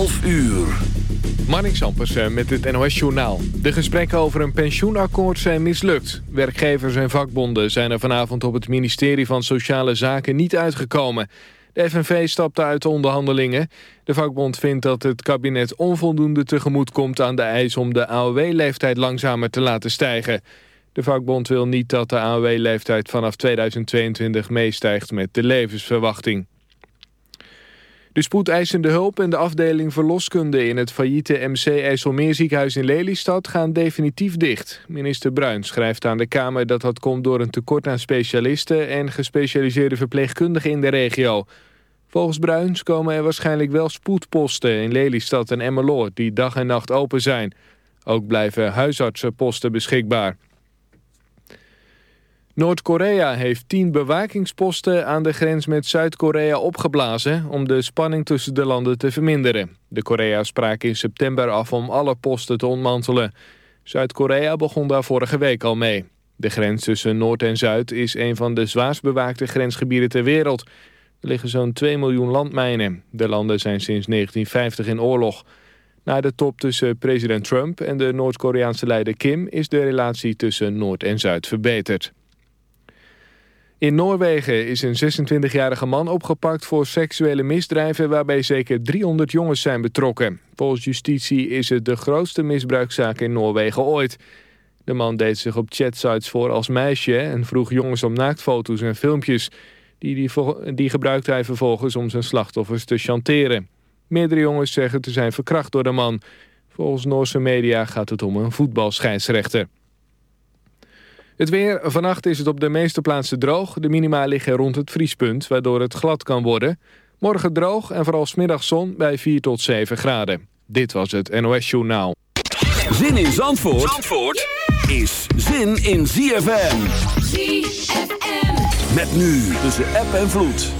12 uur. Marnix Sampers met het NOS-journaal. De gesprekken over een pensioenakkoord zijn mislukt. Werkgevers en vakbonden zijn er vanavond op het ministerie van Sociale Zaken niet uitgekomen. De FNV stapte uit de onderhandelingen. De vakbond vindt dat het kabinet onvoldoende tegemoet komt aan de eis om de AOW-leeftijd langzamer te laten stijgen. De vakbond wil niet dat de AOW-leeftijd vanaf 2022 meestijgt met de levensverwachting. De spoedeisende hulp en de afdeling verloskunde in het failliete MC IJsselmeerziekenhuis in Lelystad gaan definitief dicht. Minister Bruin schrijft aan de Kamer dat dat komt door een tekort aan specialisten en gespecialiseerde verpleegkundigen in de regio. Volgens Bruins komen er waarschijnlijk wel spoedposten in Lelystad en Emmeloord die dag en nacht open zijn. Ook blijven huisartsenposten beschikbaar. Noord-Korea heeft tien bewakingsposten aan de grens met Zuid-Korea opgeblazen om de spanning tussen de landen te verminderen. De Korea's spraken in september af om alle posten te ontmantelen. Zuid-Korea begon daar vorige week al mee. De grens tussen Noord en Zuid is een van de zwaarst bewaakte grensgebieden ter wereld. Er liggen zo'n 2 miljoen landmijnen. De landen zijn sinds 1950 in oorlog. Na de top tussen president Trump en de Noord-Koreaanse leider Kim... is de relatie tussen Noord en Zuid verbeterd. In Noorwegen is een 26-jarige man opgepakt voor seksuele misdrijven... waarbij zeker 300 jongens zijn betrokken. Volgens justitie is het de grootste misbruikzaak in Noorwegen ooit. De man deed zich op chatsites voor als meisje... en vroeg jongens om naaktfoto's en filmpjes. Die, die, die gebruikte hij vervolgens om zijn slachtoffers te chanteren. Meerdere jongens zeggen te zijn verkracht door de man. Volgens Noorse media gaat het om een voetbalscheidsrechter. Het weer. Vannacht is het op de meeste plaatsen droog. De minima liggen rond het vriespunt, waardoor het glad kan worden. Morgen droog en vooral smiddag zon bij 4 tot 7 graden. Dit was het NOS Journaal. Zin in Zandvoort, Zandvoort is zin in ZFM. ZFM. Met nu tussen app en vloed.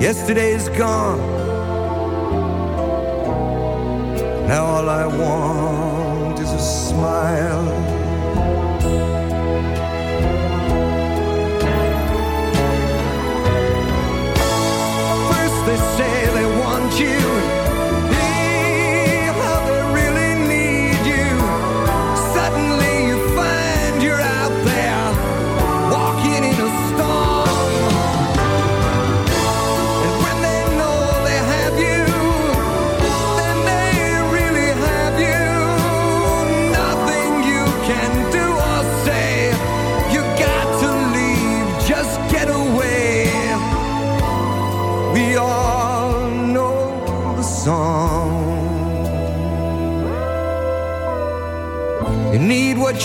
Yesterday's gone. Now all I want is a smile.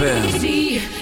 ZFM.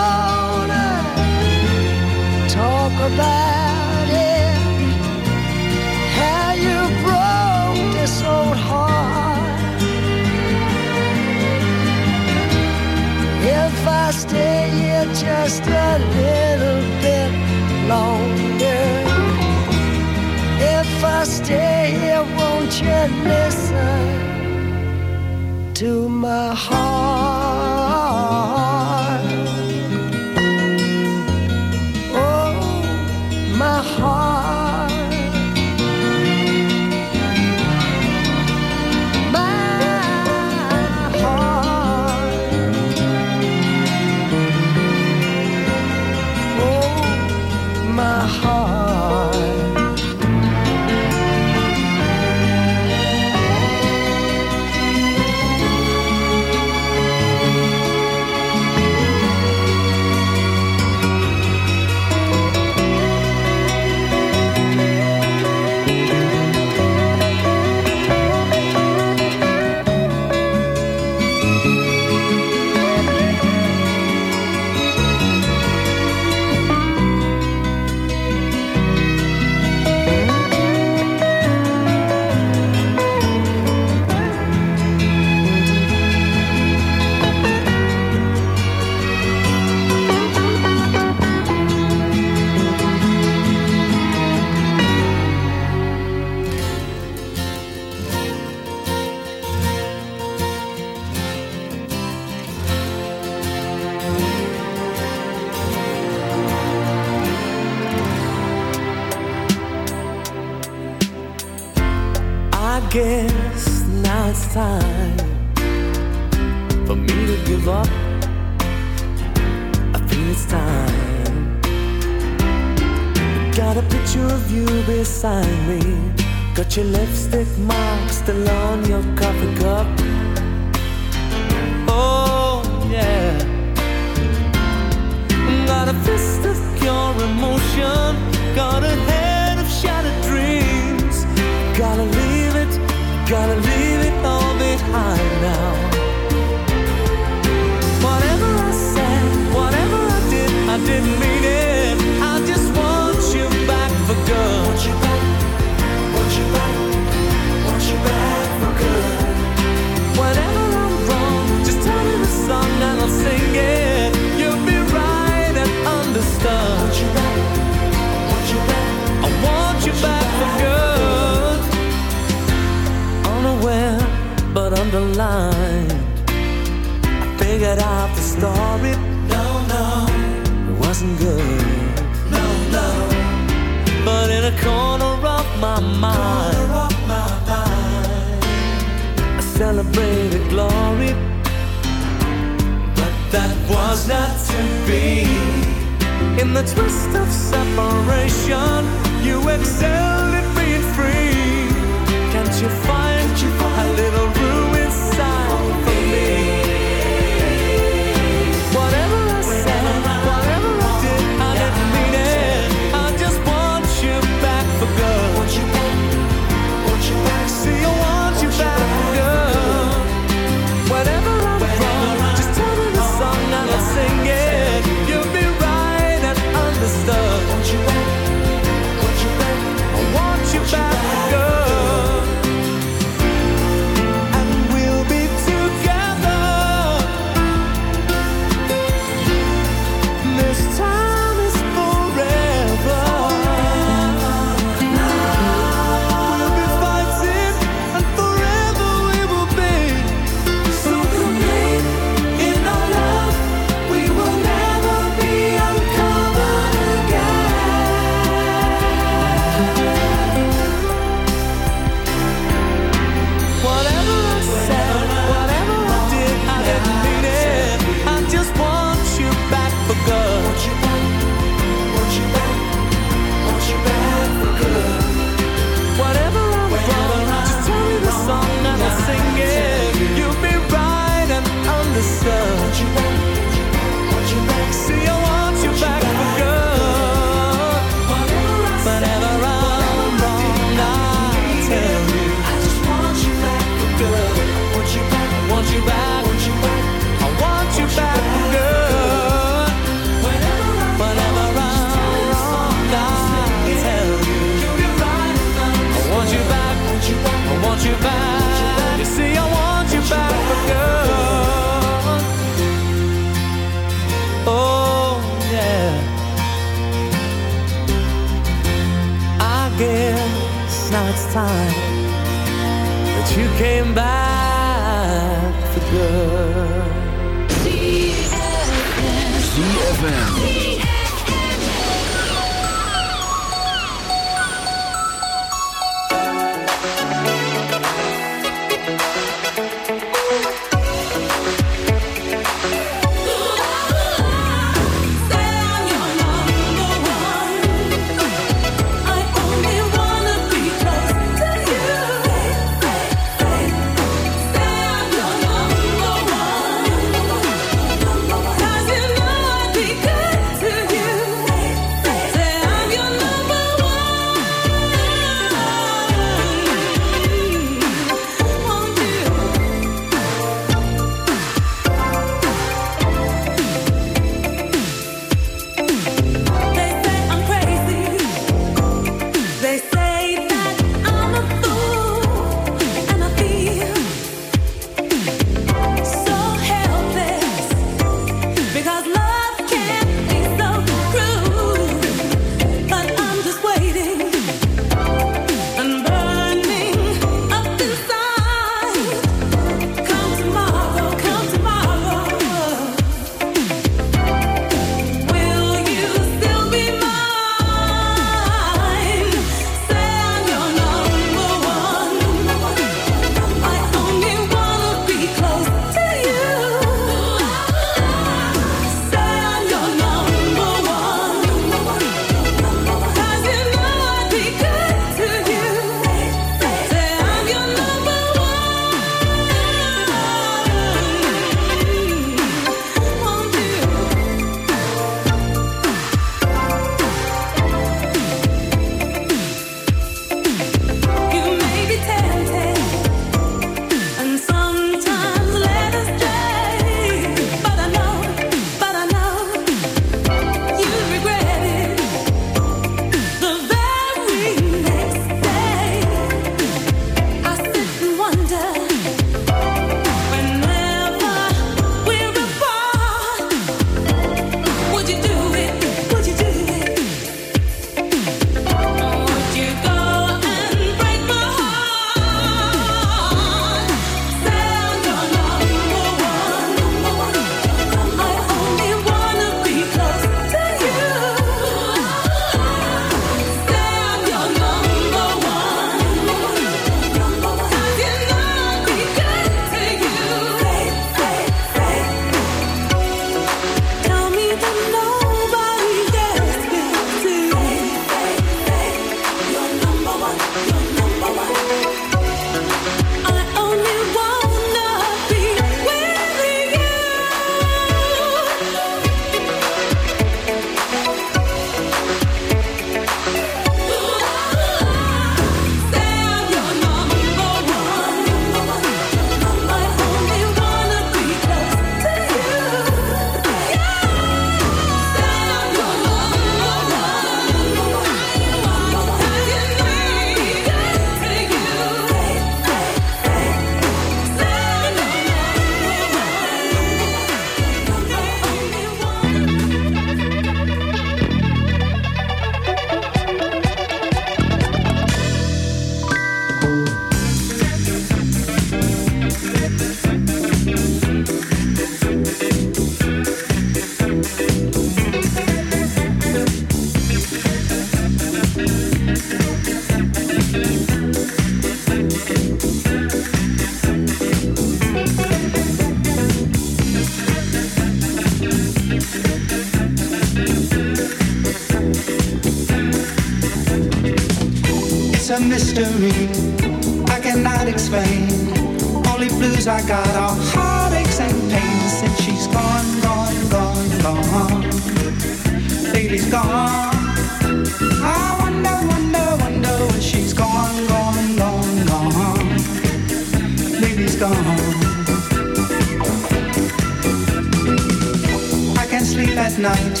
night.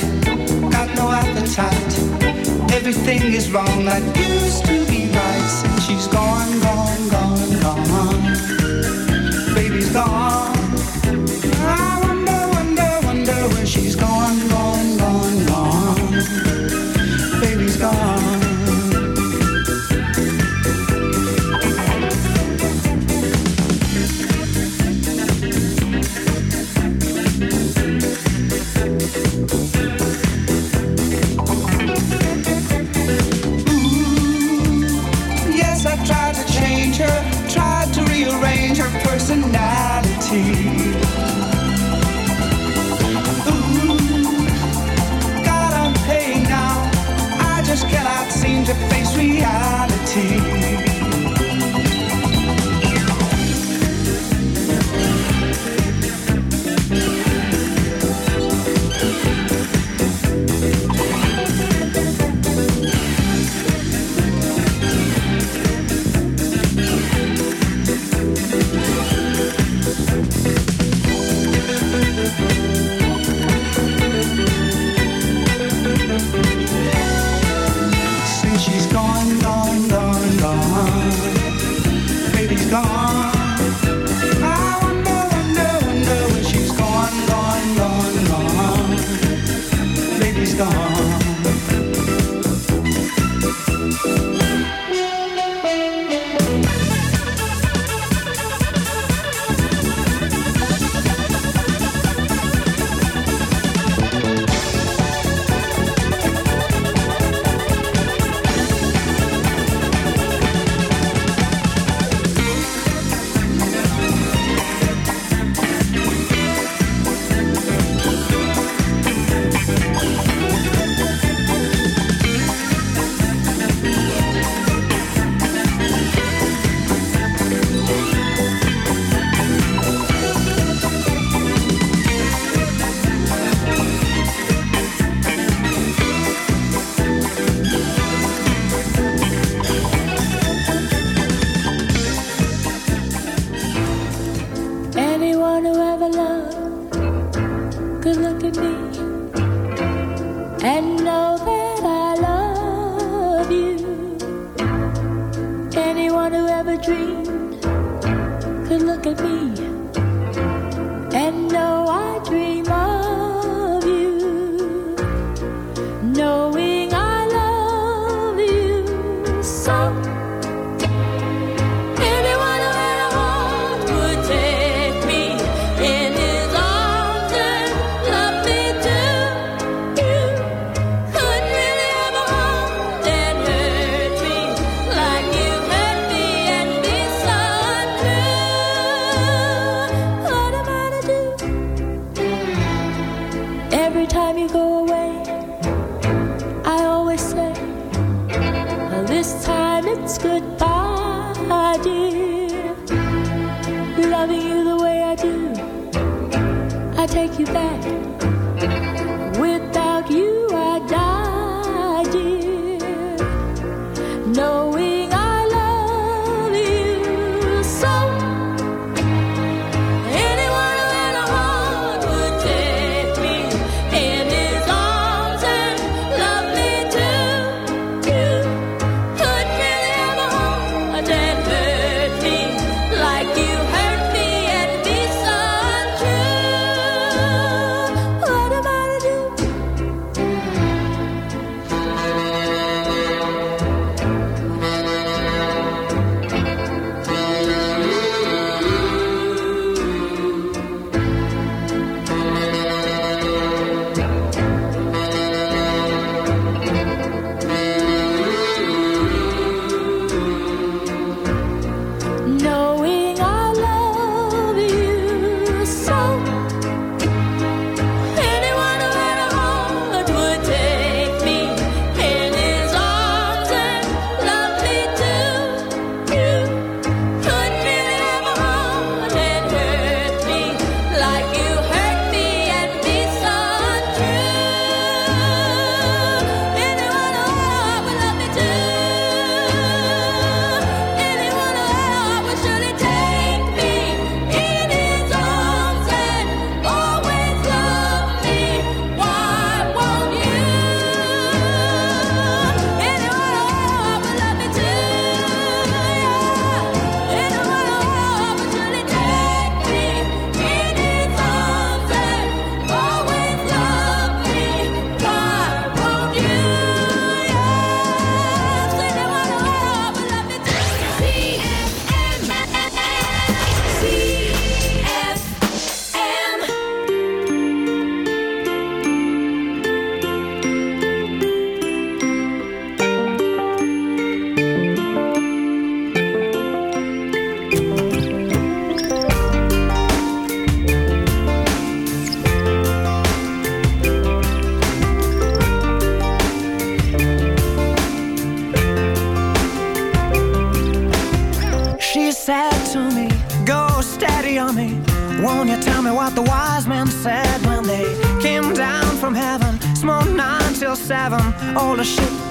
Got no appetite. Everything is wrong that used to be right. Since she's gone, gone, gone, gone. Baby's gone.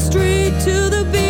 street to the beach.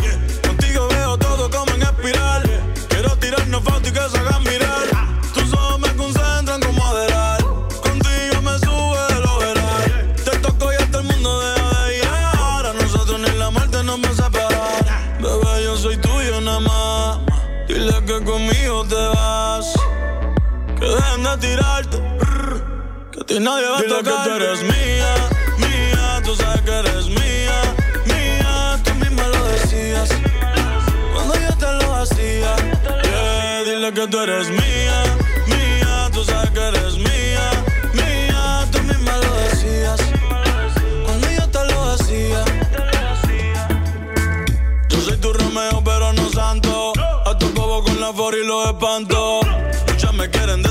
Que tú eres mía, mía. Tú sabes que eres mía, mía. Tú misma lo decías. Yo te lo hacía. Yo soy tu Romeo, pero no santo. A tu cobo con la for y los espanto. Muchas me quieren desde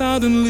Suddenly,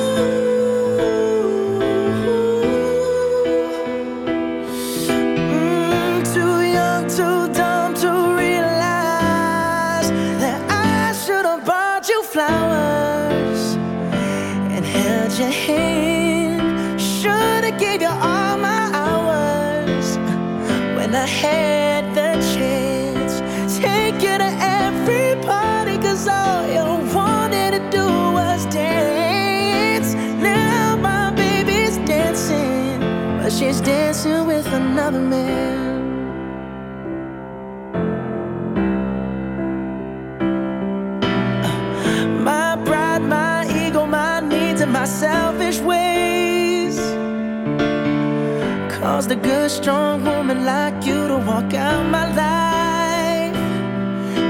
caused a good, strong woman like you to walk out my life.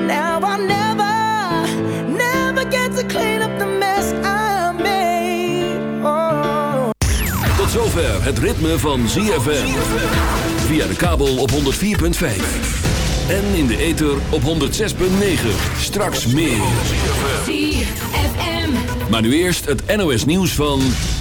Now I'll never, never get to clean up the mess I made. Oh. Tot zover het ritme van ZFM. Via de kabel op 104.5. En in de ether op 106.9. Straks meer. Maar nu eerst het NOS nieuws van...